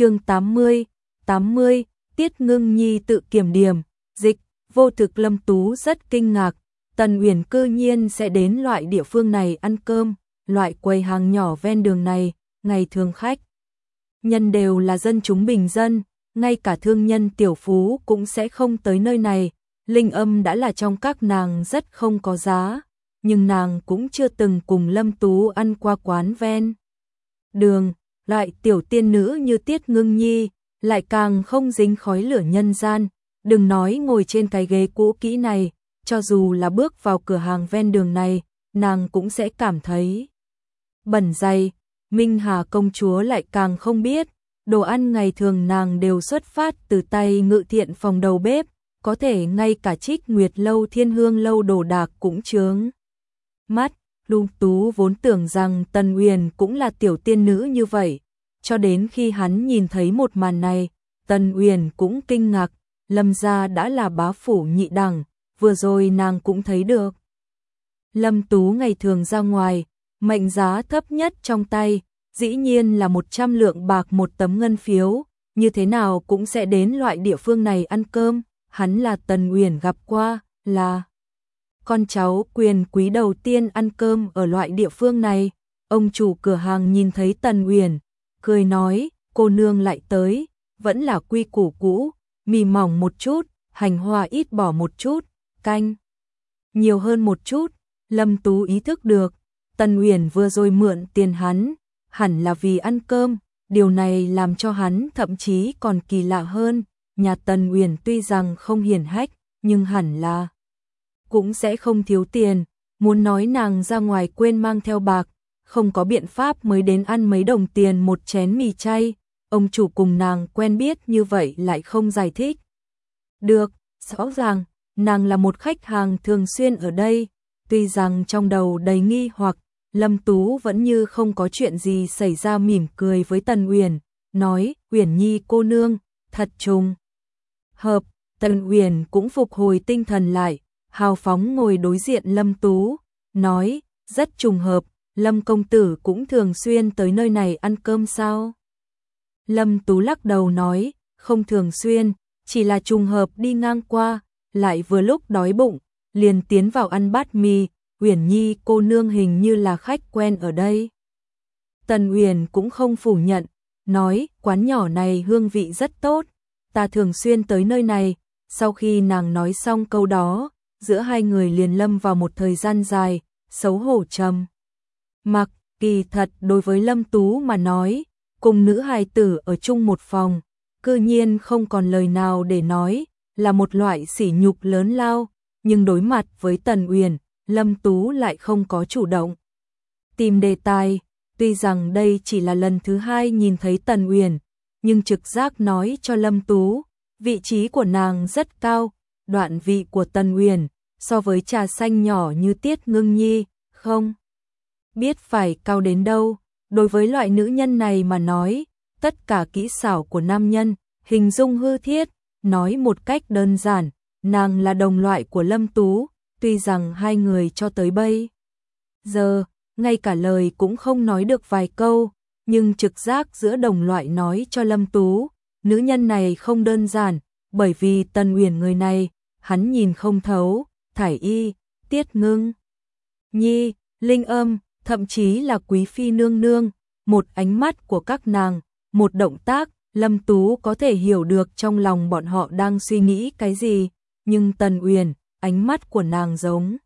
chương 80, 80, Tiết Ngưng Nhi tự kiểm điểm, dịch, vô thực Lâm Tú rất kinh ngạc, Tần Uyển cư nhiên sẽ đến loại địa phương này ăn cơm, loại quầy hàng nhỏ ven đường này, ngày thường khách. Nhân đều là dân chúng bình dân, ngay cả thương nhân tiểu phú cũng sẽ không tới nơi này, linh âm đã là trong các nàng rất không có giá, nhưng nàng cũng chưa từng cùng Lâm Tú ăn qua quán ven. Đường, loại tiểu tiên nữ như Tiết Ngưng Nhi, lại càng không dính khói lửa nhân gian, đừng nói ngồi trên cái ghế cũ kỹ này, cho dù là bước vào cửa hàng ven đường này, nàng cũng sẽ cảm thấy bẩn dày. Minh Hà công chúa lại càng không biết, đồ ăn ngày thường nàng đều xuất phát từ tay ngự thiện phòng đầu bếp, có thể ngay cả trích nguyệt lâu thiên hương lâu đồ đạc cũng chướng. Mắt, lung tú vốn tưởng rằng Tần Uyển cũng là tiểu tiên nữ như vậy, cho đến khi hắn nhìn thấy một màn này, Tần Uyển cũng kinh ngạc, Lâm gia đã là bá phủ nhị đẳng, vừa rồi nàng cũng thấy được. Lâm Tú ngày thường ra ngoài, mệnh giá thấp nhất trong tay, dĩ nhiên là 100 lượng bạc một tấm ngân phiếu, như thế nào cũng sẽ đến loại địa phương này ăn cơm, hắn là Tần Uyển gặp qua, là con cháu quyền quý đầu tiên ăn cơm ở loại địa phương này. Ông chủ cửa hàng nhìn thấy Tần Uyển, cười nói, cô nương lại tới, vẫn là quy củ cũ, mì mỏng một chút, hành hoa ít bỏ một chút, canh nhiều hơn một chút. Lâm Tú ý thức được, Tần Uyển vừa rồi mượn tiền hắn, hẳn là vì ăn cơm, điều này làm cho hắn thậm chí còn kỳ lạ hơn, nhà Tần Uyển tuy rằng không hiển hách, nhưng hẳn là cũng sẽ không thiếu tiền, muốn nói nàng ra ngoài quên mang theo bạc, không có biện pháp mới đến ăn mấy đồng tiền một chén mì chay, ông chủ cùng nàng quen biết như vậy lại không giải thích. Được, rõ ràng, nàng là một khách hàng thường xuyên ở đây, tuy rằng trong đầu đầy nghi hoặc, Lâm Tú vẫn như không có chuyện gì xảy ra mỉm cười với Tần Uyển, nói, Uyển Nhi cô nương, thật trùng. Hợp, Tần Uyển cũng phục hồi tinh thần lại, hào phóng ngồi đối diện Lâm Tú, nói, rất trùng hợp, Lâm công tử cũng thường xuyên tới nơi này ăn cơm sao? Lâm Tú lắc đầu nói, không thường xuyên, chỉ là trùng hợp đi ngang qua, lại vừa lúc đói bụng, liền tiến vào ăn bát mì, Uyển Nhi cô nương hình như là khách quen ở đây. Tần Uyển cũng không phủ nhận, nói quán nhỏ này hương vị rất tốt, ta thường xuyên tới nơi này, sau khi nàng nói xong câu đó, giữa hai người liền lâm vào một thời gian dài, xấu hổ trầm. Mặc, kỳ thật đối với Lâm Tú mà nói, cùng nữ hài tử ở chung một phòng, cư nhiên không còn lời nào để nói, là một loại sỉ nhục lớn lao, nhưng đối mặt với Tần Uyển, Lâm Tú lại không có chủ động. Tìm đề tài, tuy rằng đây chỉ là lần thứ hai nhìn thấy Tần Uyển, nhưng trực giác nói cho Lâm Tú, vị trí của nàng rất cao, đoạn vị của Tần Uyển so với trà xanh nhỏ như Tiết Ngưng Nhi, không biết phải cao đến đâu. Đối với loại nữ nhân này mà nói, tất cả kỹ xảo của nam nhân, hình dung hư thiết, nói một cách đơn giản, nàng là đồng loại của Lâm Tú, tuy rằng hai người cho tới bây giờ, ngay cả lời cũng không nói được vài câu, nhưng trực giác giữa đồng loại nói cho Lâm Tú, nữ nhân này không đơn giản, bởi vì Tân Uyển người này, hắn nhìn không thấu, thải y, tiết ngưng, nhi, linh âm, thậm chí là quý phi nương nương, một ánh mắt của các nàng, một động tác, Lâm Tú có thể hiểu được trong lòng bọn họ đang suy nghĩ cái gì, nhưng Tần Uyển, ánh mắt của nàng giống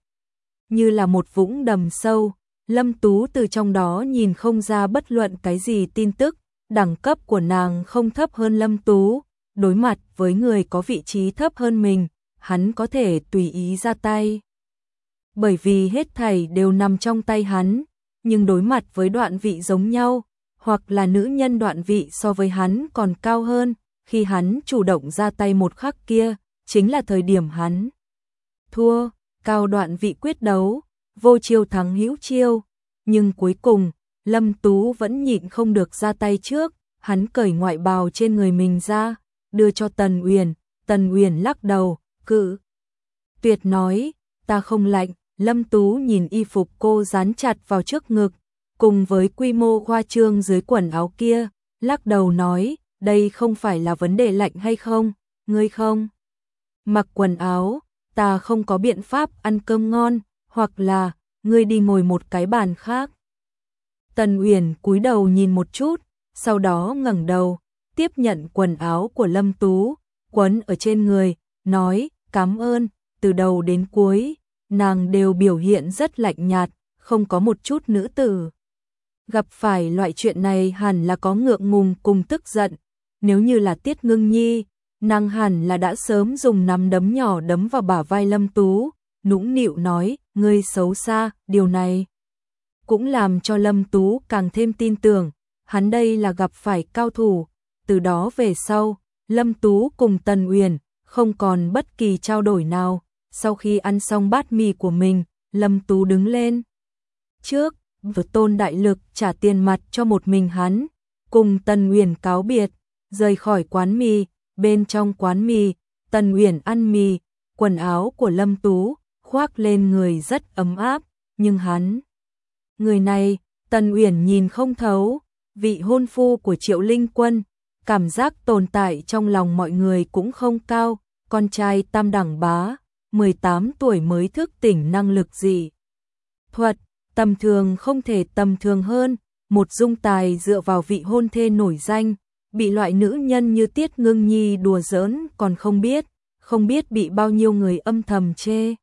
như là một vũng đầm sâu, Lâm Tú từ trong đó nhìn không ra bất luận cái gì tin tức, đẳng cấp của nàng không thấp hơn Lâm Tú, đối mặt với người có vị trí thấp hơn mình, hắn có thể tùy ý ra tay. Bởi vì hết thảy đều nằm trong tay hắn, nhưng đối mặt với đoạn vị giống nhau, hoặc là nữ nhân đoạn vị so với hắn còn cao hơn, khi hắn chủ động ra tay một khắc kia, chính là thời điểm hắn thua, cao đoạn vị quyết đấu, vô chiêu thắng hữu chiêu, nhưng cuối cùng, Lâm Tú vẫn nhịn không được ra tay trước, hắn cởi ngoại bào trên người mình ra, đưa cho Tần Uyển, Tần Uyển lắc đầu, cự tuyệt nói, ta không lạnh, Lâm Tú nhìn y phục cô dán chặt vào trước ngực, cùng với quy mô hoa trương dưới quần áo kia, lắc đầu nói, đây không phải là vấn đề lạnh hay không, ngươi không? Mặc quần áo, ta không có biện pháp ăn cơm ngon, hoặc là, ngươi đi ngồi một cái bàn khác. Tần Uyển cúi đầu nhìn một chút, sau đó ngẩng đầu, tiếp nhận quần áo của Lâm Tú, quấn ở trên người, nói, cảm ơn, từ đầu đến cuối, nàng đều biểu hiện rất lạnh nhạt, không có một chút nữ tử. Gặp phải loại chuyện này hẳn là có ngượng ngùng cùng tức giận, nếu như là Tiết Ngưng Nhi, nàng hẳn là đã sớm dùng nắm đấm nhỏ đấm vào bả vai Lâm Tú, nũng nịu nói, ngươi xấu xa, điều này cũng làm cho Lâm Tú càng thêm tin tưởng, hắn đây là gặp phải cao thủ, từ đó về sau, Lâm Tú cùng Tần Uyển không còn bất kỳ trao đổi nào, sau khi ăn xong bát mì của mình, Lâm Tú đứng lên. Trước, vừa tôn đại lực trả tiền mặt cho một mình hắn, cùng Tần Uyển cáo biệt, rời khỏi quán mì, bên trong quán mì, Tần Uyển ăn mì, quần áo của Lâm Tú khoác lên người rất ấm áp, nhưng hắn người này, Tần Uyển nhìn không thấu, vị hôn phu của Triệu Linh Quân, cảm giác tồn tại trong lòng mọi người cũng không cao, con trai tam đẳng bá, 18 tuổi mới thức tỉnh năng lực gì. Thuật, tầm thường không thể tầm thường hơn, một dung tài dựa vào vị hôn thê nổi danh, bị loại nữ nhân như Tiết Ngưng Nhi đùa giỡn còn không biết, không biết bị bao nhiêu người âm thầm chê.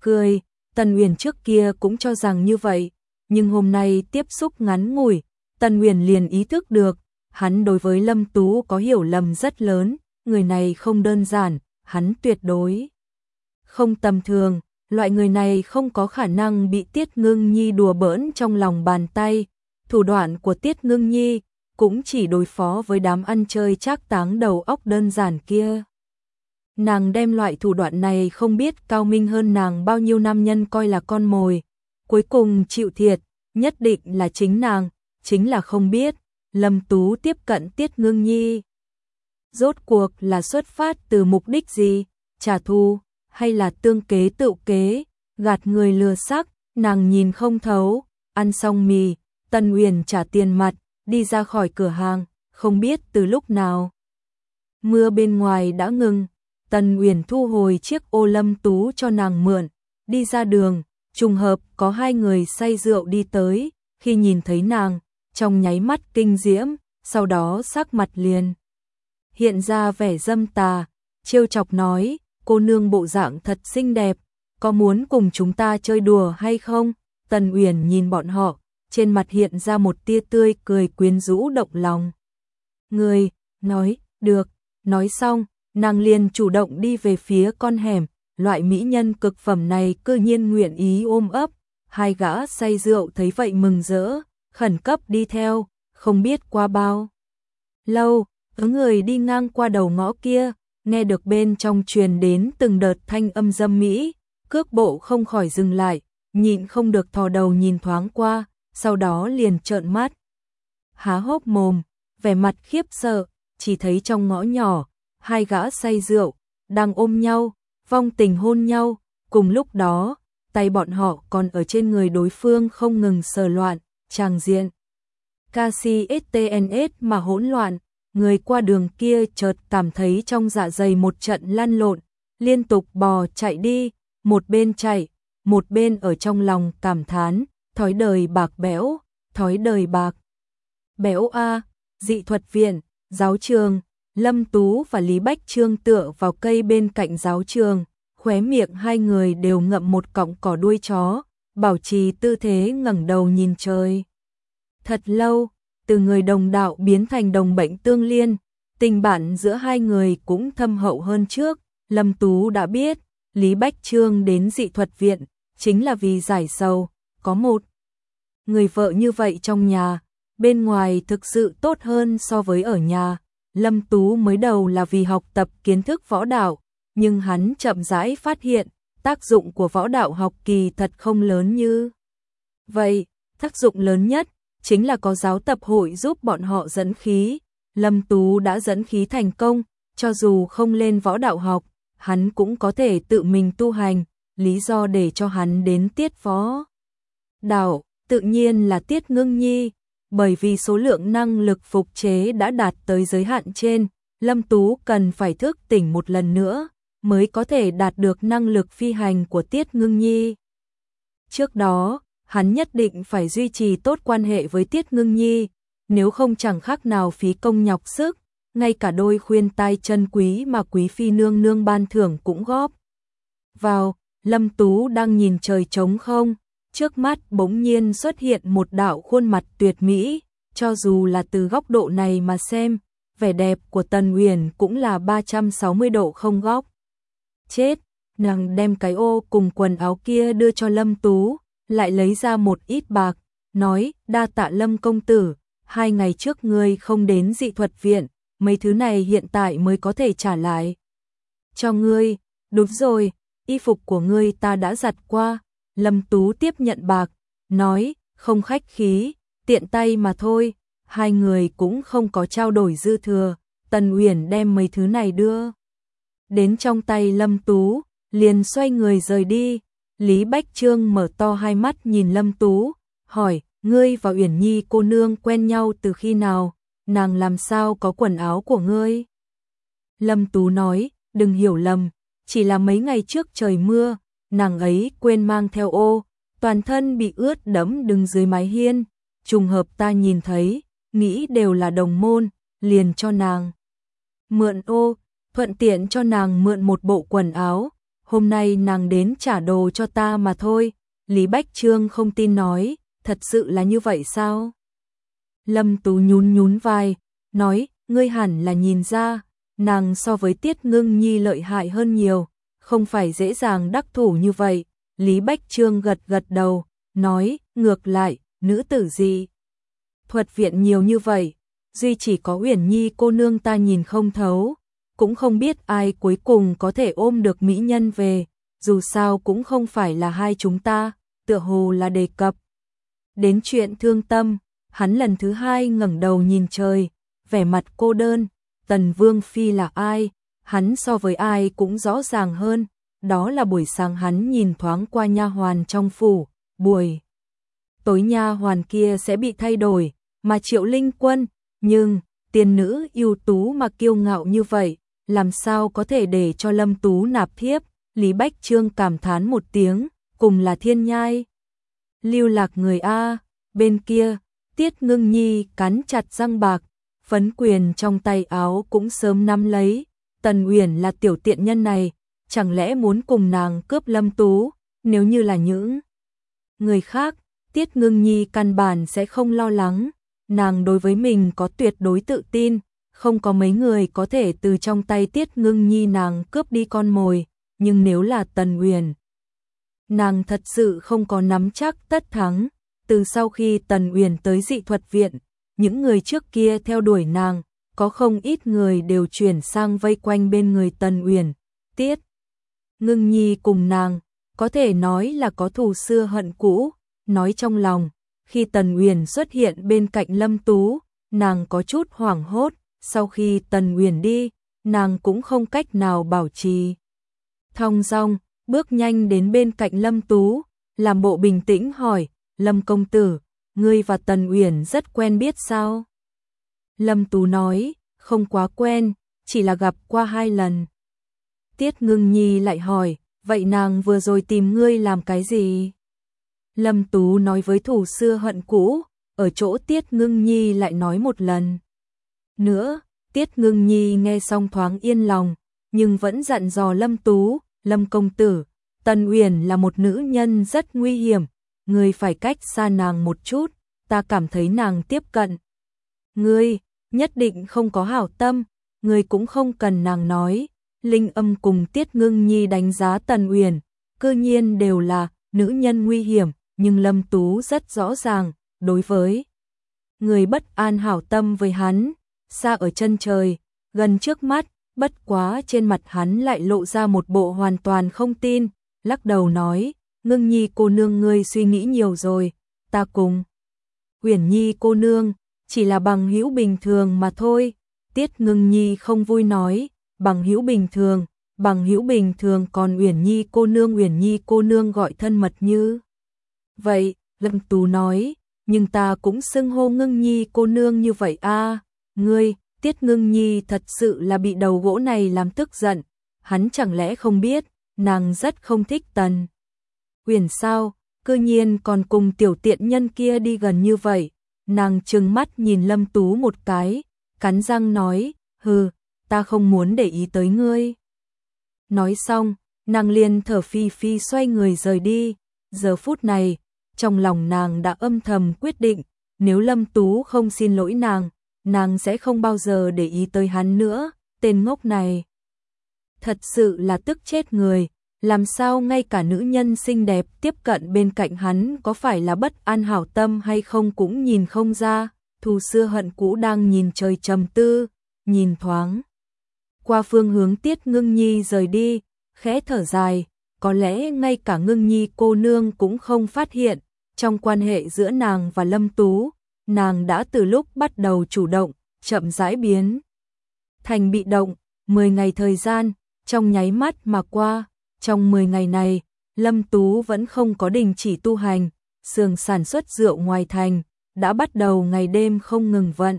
Cười, Tần Uyển trước kia cũng cho rằng như vậy, nhưng hôm nay tiếp xúc ngắn ngủi, Tần Uyển liền ý thức được, hắn đối với Lâm Tú có hiểu lầm rất lớn, người này không đơn giản, hắn tuyệt đối không tầm thường, loại người này không có khả năng bị Tiết Ngưng Nhi đùa bỡn trong lòng bàn tay, thủ đoạn của Tiết Ngưng Nhi cũng chỉ đối phó với đám ăn chơi trác táng đầu óc đơn giản kia. Nàng đem loại thủ đoạn này không biết cao minh hơn nàng bao nhiêu nam nhân coi là con mồi, cuối cùng chịu thiệt, nhất định là chính nàng, chính là không biết, Lâm Tú tiếp cận Tiết Ngưng Nhi. Rốt cuộc là xuất phát từ mục đích gì, trả thù, hay là tương kế tự kế, gạt người lừa sắc, nàng nhìn không thấu, ăn xong mì, Tân Uyển trả tiền mặt, đi ra khỏi cửa hàng, không biết từ lúc nào. Mưa bên ngoài đã ngừng, Tần Uyển thu hồi chiếc ô lâm tú cho nàng mượn, đi ra đường, trùng hợp có hai người say rượu đi tới, khi nhìn thấy nàng, trong nháy mắt kinh diễm, sau đó sắc mặt liền. Hiện ra vẻ dâm tà, trêu chọc nói, cô nương bộ dạng thật xinh đẹp, có muốn cùng chúng ta chơi đùa hay không? Tần Uyển nhìn bọn họ, trên mặt hiện ra một tia tươi cười quyến rũ động lòng. Người, nói, được, nói xong, nàng liền chủ động đi về phía con hẻm, loại mỹ nhân cực phẩm này cơ nhiên nguyện ý ôm ấp, hai gã say rượu thấy vậy mừng rỡ, khẩn cấp đi theo, không biết qua bao. Lâu, người đi ngang qua đầu ngõ kia, nghe được bên trong truyền đến từng đợt thanh âm dâm mỹ, cước bộ không khỏi dừng lại, nhịn không được thò đầu nhìn thoáng qua, sau đó liền trợn mắt. Há hốc mồm, vẻ mặt khiếp sợ, chỉ thấy trong ngõ nhỏ, hai gã say rượu, đang ôm nhau, vong tình hôn nhau, cùng lúc đó, tay bọn họ còn ở trên người đối phương không ngừng sờ loạn, tràng diện. KCSTNS mà hỗn loạn, người qua đường kia chợt cảm thấy trong dạ dày một trận lăn lộn, liên tục bò chạy đi, một bên chạy, một bên ở trong lòng cảm thán, thói đời bạc bẽo, thói đời bạc. bẽo A, dị thuật viện, giáo trường, Lâm Tú và Lý Bách Trương tựa vào cây bên cạnh giáo trường, khóe miệng hai người đều ngậm một cọng cỏ đuôi chó, bảo trì tư thế ngẩng đầu nhìn trời. Thật lâu, từ người đồng đạo biến thành đồng bệnh tương liên, tình bạn giữa hai người cũng thâm hậu hơn trước, Lâm Tú đã biết, Lý Bách Trương đến dị thuật viện, chính là vì giải sầu, có một người vợ như vậy trong nhà, bên ngoài thực sự tốt hơn so với ở nhà. Lâm Tú mới đầu là vì học tập kiến thức võ đạo, nhưng hắn chậm rãi phát hiện, tác dụng của võ đạo học kỳ thật không lớn như. Vậy, tác dụng lớn nhất chính là có giáo tập hội giúp bọn họ dẫn khí. Lâm Tú đã dẫn khí thành công, cho dù không lên võ đạo học, hắn cũng có thể tự mình tu hành, lý do để cho hắn đến tiết phó Đạo, tự nhiên là tiết ngưng nhi, bởi vì số lượng năng lực phục chế đã đạt tới giới hạn trên, Lâm Tú cần phải thức tỉnh một lần nữa, mới có thể đạt được năng lực phi hành của Tiết Ngưng Nhi. Trước đó, hắn nhất định phải duy trì tốt quan hệ với Tiết Ngưng Nhi, nếu không chẳng khác nào phí công nhọc sức, ngay cả đôi khuyên tai chân quý mà quý phi nương nương ban thưởng cũng góp. Vào, Lâm Tú đang nhìn trời trống không, trước mắt bỗng nhiên xuất hiện một đạo khuôn mặt tuyệt mỹ, cho dù là từ góc độ này mà xem, vẻ đẹp của Tần Uyển cũng là 360 độ không góc. Chết, nàng đem cái ô cùng quần áo kia đưa cho Lâm Tú, lại lấy ra một ít bạc, nói, đa tạ Lâm công tử, hai ngày trước ngươi không đến dị thuật viện, mấy thứ này hiện tại mới có thể trả lại. Cho ngươi, đúng rồi, y phục của ngươi ta đã giặt qua, Lâm Tú tiếp nhận bạc, nói, không khách khí, tiện tay mà thôi, hai người cũng không có trao đổi dư thừa, Tần Uyển đem mấy thứ này đưa. Đến trong tay Lâm Tú, liền xoay người rời đi, Lý Bách Trương mở to hai mắt nhìn Lâm Tú, hỏi, ngươi và Uyển Nhi cô nương quen nhau từ khi nào, nàng làm sao có quần áo của ngươi? Lâm Tú nói, đừng hiểu lầm, chỉ là mấy ngày trước trời mưa, nàng ấy quên mang theo ô, toàn thân bị ướt đẫm đứng dưới mái hiên, trùng hợp ta nhìn thấy, nghĩ đều là đồng môn, liền cho nàng. Mượn ô, thuận tiện cho nàng mượn một bộ quần áo, hôm nay nàng đến trả đồ cho ta mà thôi. Lý Bách Trương không tin nói, thật sự là như vậy sao? Lâm Tú nhún nhún vai, nói, ngươi hẳn là nhìn ra, nàng so với Tiết Ngưng Nhi lợi hại hơn nhiều, không phải dễ dàng đắc thủ như vậy. Lý Bách Trương gật gật đầu, nói, ngược lại, nữ tử gì? Thuật viện nhiều như vậy, duy chỉ có Uyển Nhi cô nương ta nhìn không thấu, cũng không biết ai cuối cùng có thể ôm được mỹ nhân về, dù sao cũng không phải là hai chúng ta, tựa hồ là đề cập. Đến chuyện thương tâm, hắn lần thứ hai ngẩng đầu nhìn trời, vẻ mặt cô đơn, Tần Vương Phi là ai, hắn so với ai cũng rõ ràng hơn, đó là buổi sáng hắn nhìn thoáng qua nha hoàn trong phủ, buổi tối nha hoàn kia sẽ bị thay đổi, mà Triệu Linh Quân, nhưng tiên nữ ưu tú mà kiêu ngạo như vậy, làm sao có thể để cho Lâm Tú nạp thiếp, Lý Bách Trương cảm thán một tiếng, cùng là thiên nhai. Lưu lạc người A, bên kia, Tiết Ngưng Nhi cắn chặt răng bạc, phấn quyền trong tay áo cũng sớm nắm lấy, Tần Uyển là tiểu tiện nhân này, chẳng lẽ muốn cùng nàng cướp Lâm Tú, nếu như là những người khác, Tiết Ngưng Nhi căn bản sẽ không lo lắng, nàng đối với mình có tuyệt đối tự tin, không có mấy người có thể từ trong tay Tiết Ngưng Nhi nàng cướp đi con mồi, nhưng nếu là Tần Uyển, nàng thật sự không có nắm chắc tất thắng. Từ sau khi Tần Uyển tới dị thuật viện, những người trước kia theo đuổi nàng, có không ít người đều chuyển sang vây quanh bên người Tần Uyển. Tiết Ngưng Nhi cùng nàng, có thể nói là có thù xưa hận cũ, nói trong lòng, khi Tần Uyển xuất hiện bên cạnh Lâm Tú, nàng có chút hoảng hốt, sau khi Tần Uyển đi, nàng cũng không cách nào bảo trì. Thong dong, bước nhanh đến bên cạnh Lâm Tú, làm bộ bình tĩnh hỏi, Lâm công tử, ngươi và Tần Uyển rất quen biết sao? Lâm Tú nói, không quá quen, chỉ là gặp qua hai lần. Tiết ngưng nhi lại hỏi, vậy nàng vừa rồi tìm ngươi làm cái gì? Lâm Tú nói với thủ xưa hận cũ, ở chỗ Tiết ngưng nhi lại nói một lần. Nữa, Tiết ngưng nhi nghe xong thoáng yên lòng, nhưng vẫn dặn dò Lâm Tú, Lâm Công Tử, Tần Uyển là một nữ nhân rất nguy hiểm, ngươi phải cách xa nàng một chút, ta cảm thấy nàng tiếp cận. Ngươi, nhất định không có hảo tâm, ngươi cũng không cần nàng nói. Linh âm cùng Tiết Ngưng Nhi đánh giá Tần Uyển, cơ nhiên đều là nữ nhân nguy hiểm, nhưng Lâm Tú rất rõ ràng, đối với người bất an hảo tâm với hắn, xa ở chân trời, gần trước mắt, bất quá trên mặt hắn lại lộ ra một bộ hoàn toàn không tin, lắc đầu nói, ngưng nhi cô nương ngươi suy nghĩ nhiều rồi, ta cùng. Huyền nhi cô nương, chỉ là bằng hữu bình thường mà thôi, tiết ngưng nhi không vui nói, bằng hữu bình thường, bằng hữu bình thường còn Uyển Nhi cô nương Uyển Nhi cô nương gọi thân mật như. Vậy, Lâm Tú nói, nhưng ta cũng xưng hô ngưng nhi cô nương như vậy a ngươi, tiết ngưng nhi thật sự là bị đầu gỗ này làm tức giận, hắn chẳng lẽ không biết, nàng rất không thích tần. Huyền sao, cư nhiên còn cùng tiểu tiện nhân kia đi gần như vậy, nàng trừng mắt nhìn lâm tú một cái, cắn răng nói, hừ, ta không muốn để ý tới ngươi. Nói xong, nàng liền thở phi phi xoay người rời đi, giờ phút này, trong lòng nàng đã âm thầm quyết định, nếu Lâm Tú không xin lỗi nàng, nàng sẽ không bao giờ để ý tới hắn nữa, tên ngốc này. Thật sự là tức chết người, làm sao ngay cả nữ nhân xinh đẹp tiếp cận bên cạnh hắn có phải là bất an hảo tâm hay không cũng nhìn không ra, thù xưa hận cũ đang nhìn trời trầm tư, nhìn thoáng. Qua phương hướng tiết ngưng nhi rời đi, khẽ thở dài, có lẽ ngay cả ngưng nhi cô nương cũng không phát hiện, trong quan hệ giữa nàng và Lâm Tú, nàng đã từ lúc bắt đầu chủ động, chậm rãi biến. Thành bị động, 10 ngày thời gian, trong nháy mắt mà qua, trong 10 ngày này, Lâm Tú vẫn không có đình chỉ tu hành, xưởng sản xuất rượu ngoài thành, đã bắt đầu ngày đêm không ngừng vận.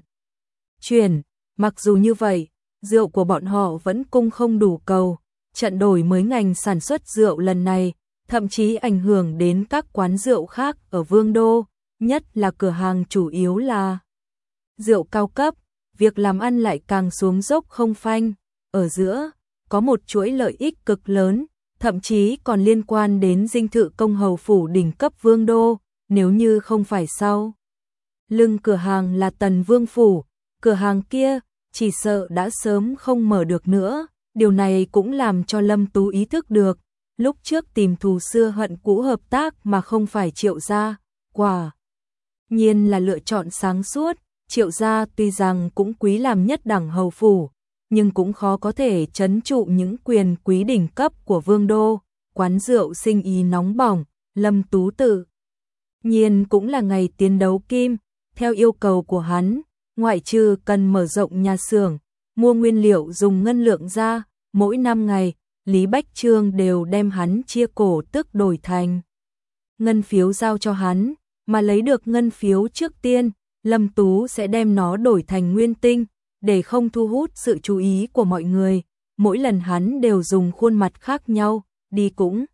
Chuyển, mặc dù như vậy, rượu của bọn họ vẫn cung không đủ cầu, trận đổi mới ngành sản xuất rượu lần này, thậm chí ảnh hưởng đến các quán rượu khác ở Vương Đô, nhất là cửa hàng chủ yếu là rượu cao cấp, việc làm ăn lại càng xuống dốc không phanh, ở giữa có một chuỗi lợi ích cực lớn, thậm chí còn liên quan đến dinh thự công hầu phủ đỉnh cấp Vương Đô, nếu như không phải sau. Lưng cửa hàng là Tần Vương Phủ, cửa hàng kia chỉ sợ đã sớm không mở được nữa, điều này cũng làm cho Lâm Tú ý thức được, lúc trước tìm thù xưa hận cũ hợp tác mà không phải triệu ra quả. Nhiên là lựa chọn sáng suốt, triệu gia tuy rằng cũng quý làm nhất đẳng hầu phủ, nhưng cũng khó có thể chấn trụ những quyền quý đỉnh cấp của vương đô, quán rượu sinh ý nóng bỏng, lâm tú tự. Nhiên cũng là ngày tiến đấu kim, theo yêu cầu của hắn, ngoại trừ cần mở rộng nhà xưởng, mua nguyên liệu dùng ngân lượng ra, mỗi năm ngày, Lý Bách Trương đều đem hắn chia cổ tức đổi thành ngân phiếu giao cho hắn, mà lấy được ngân phiếu trước tiên, Lâm Tú sẽ đem nó đổi thành nguyên tinh, để không thu hút sự chú ý của mọi người. Mỗi lần hắn đều dùng khuôn mặt khác nhau, đi cũng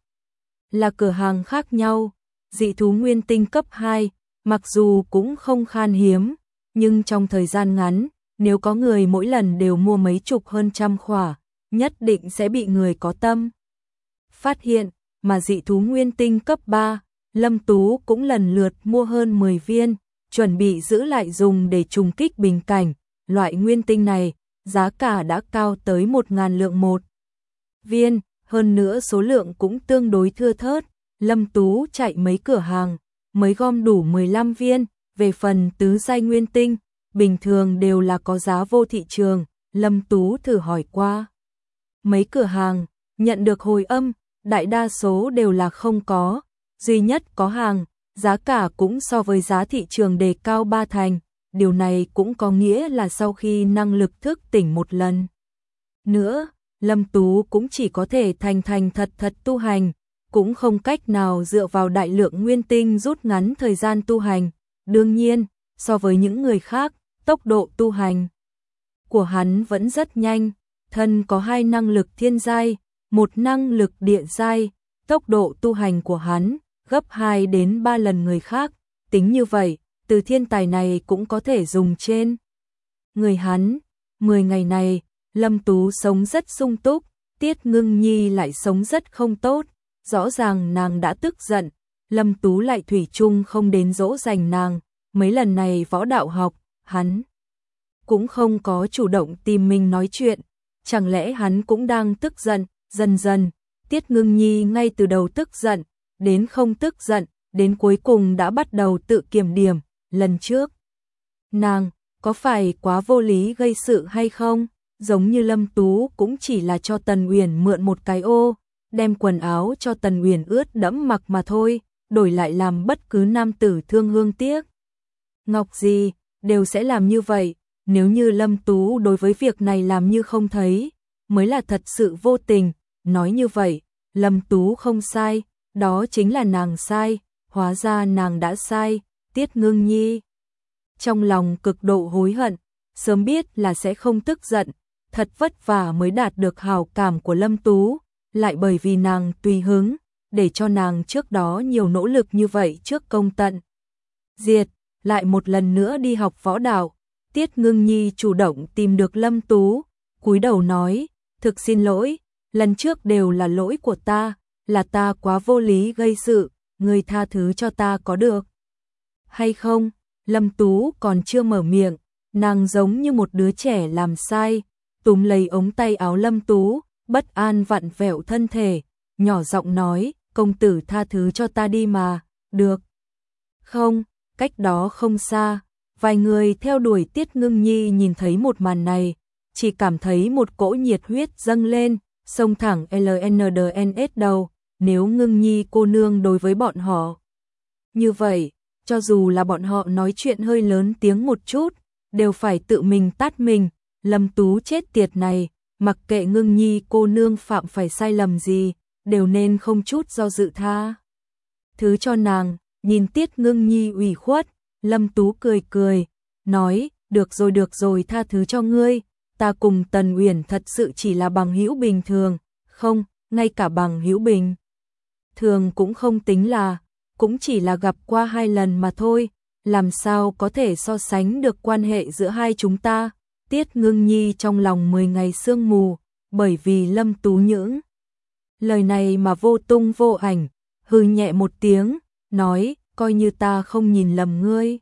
là cửa hàng khác nhau. Dị thú nguyên tinh cấp 2, mặc dù cũng không khan hiếm, nhưng trong thời gian ngắn, nếu có người mỗi lần đều mua mấy chục hơn trăm khỏa, nhất định sẽ bị người có tâm. Phát hiện, mà dị thú nguyên tinh cấp 3, Lâm Tú cũng lần lượt mua hơn 10 viên, chuẩn bị giữ lại dùng để trùng kích bình cảnh. Loại nguyên tinh này, giá cả đã cao tới 1.000 lượng một viên, hơn nữa số lượng cũng tương đối thưa thớt. Lâm Tú chạy mấy cửa hàng, mới gom đủ 15 viên, về phần tứ giai nguyên tinh, bình thường đều là có giá vô thị trường, Lâm Tú thử hỏi qua mấy cửa hàng, nhận được hồi âm, đại đa số đều là không có, duy nhất có hàng, giá cả cũng so với giá thị trường đề cao ba thành, điều này cũng có nghĩa là sau khi năng lực thức tỉnh một lần. Nữa, Lâm Tú cũng chỉ có thể thành thành thật thật tu hành, cũng không cách nào dựa vào đại lượng nguyên tinh rút ngắn thời gian tu hành. Đương nhiên, so với những người khác, tốc độ tu hành của hắn vẫn rất nhanh, thân có hai năng lực thiên giai, một năng lực địa giai, tốc độ tu hành của hắn gấp 2 đến 3 lần người khác, tính như vậy, từ thiên tài này cũng có thể dùng trên. Người hắn, 10 ngày này, Lâm Tú sống rất sung túc, Tiết Ngưng Nhi lại sống rất không tốt, rõ ràng nàng đã tức giận, Lâm Tú lại thủy chung không đến dỗ dành nàng, mấy lần này võ đạo học, hắn cũng không có chủ động tìm mình nói chuyện, chẳng lẽ hắn cũng đang tức giận, dần dần, Tiết Ngưng Nhi ngay từ đầu tức giận, đến không tức giận, đến cuối cùng đã bắt đầu tự kiểm điểm, lần trước. Nàng, có phải quá vô lý gây sự hay không? Giống như Lâm Tú cũng chỉ là cho Tần Uyển mượn một cái ô, đem quần áo cho Tần Uyển ướt đẫm mặc mà thôi, đổi lại làm bất cứ nam tử thương hương tiếc. Ngọc gì, đều sẽ làm như vậy, nếu như Lâm Tú đối với việc này làm như không thấy, mới là thật sự vô tình, nói như vậy, Lâm Tú không sai, đó chính là nàng sai, hóa ra nàng đã sai, Tiết Ngưng Nhi trong lòng cực độ hối hận, sớm biết là sẽ không tức giận, thật vất vả mới đạt được hào cảm của Lâm Tú, lại bởi vì nàng tùy hứng, để cho nàng trước đó nhiều nỗ lực như vậy trước công tận. Diệt, lại một lần nữa đi học võ đạo, Tiết Ngưng Nhi chủ động tìm được Lâm Tú, cúi đầu nói, thực xin lỗi, lần trước đều là lỗi của ta, là ta quá vô lý gây sự, người tha thứ cho ta có được. Hay không, Lâm Tú còn chưa mở miệng, nàng giống như một đứa trẻ làm sai, túm lấy ống tay áo Lâm Tú, bất an vặn vẹo thân thể, nhỏ giọng nói, công tử tha thứ cho ta đi mà, được. Không, cách đó không xa, vài người theo đuổi Tiết Ngưng Nhi nhìn thấy một màn này, chỉ cảm thấy một cỗ nhiệt huyết dâng lên, sông thẳng LNDNS đầu, nếu Ngưng Nhi cô nương đối với bọn họ. Như vậy, cho dù là bọn họ nói chuyện hơi lớn tiếng một chút, đều phải tự mình tát mình, Lâm Tú chết tiệt này, mặc kệ ngưng nhi cô nương phạm phải sai lầm gì, đều nên không chút do dự tha. Thứ cho nàng, nhìn tiết ngưng nhi ủy khuất, Lâm Tú cười cười, nói, được rồi được rồi tha thứ cho ngươi, ta cùng Tần Uyển thật sự chỉ là bằng hữu bình thường, không, ngay cả bằng hữu bình. Thường cũng không tính là, cũng chỉ là gặp qua hai lần mà thôi, làm sao có thể so sánh được quan hệ giữa hai chúng ta. Tiết ngưng nhi trong lòng 10 ngày sương mù, bởi vì lâm tú nhưỡng. Lời này mà vô tung vô ảnh, hư nhẹ một tiếng, nói, coi như ta không nhìn lầm ngươi.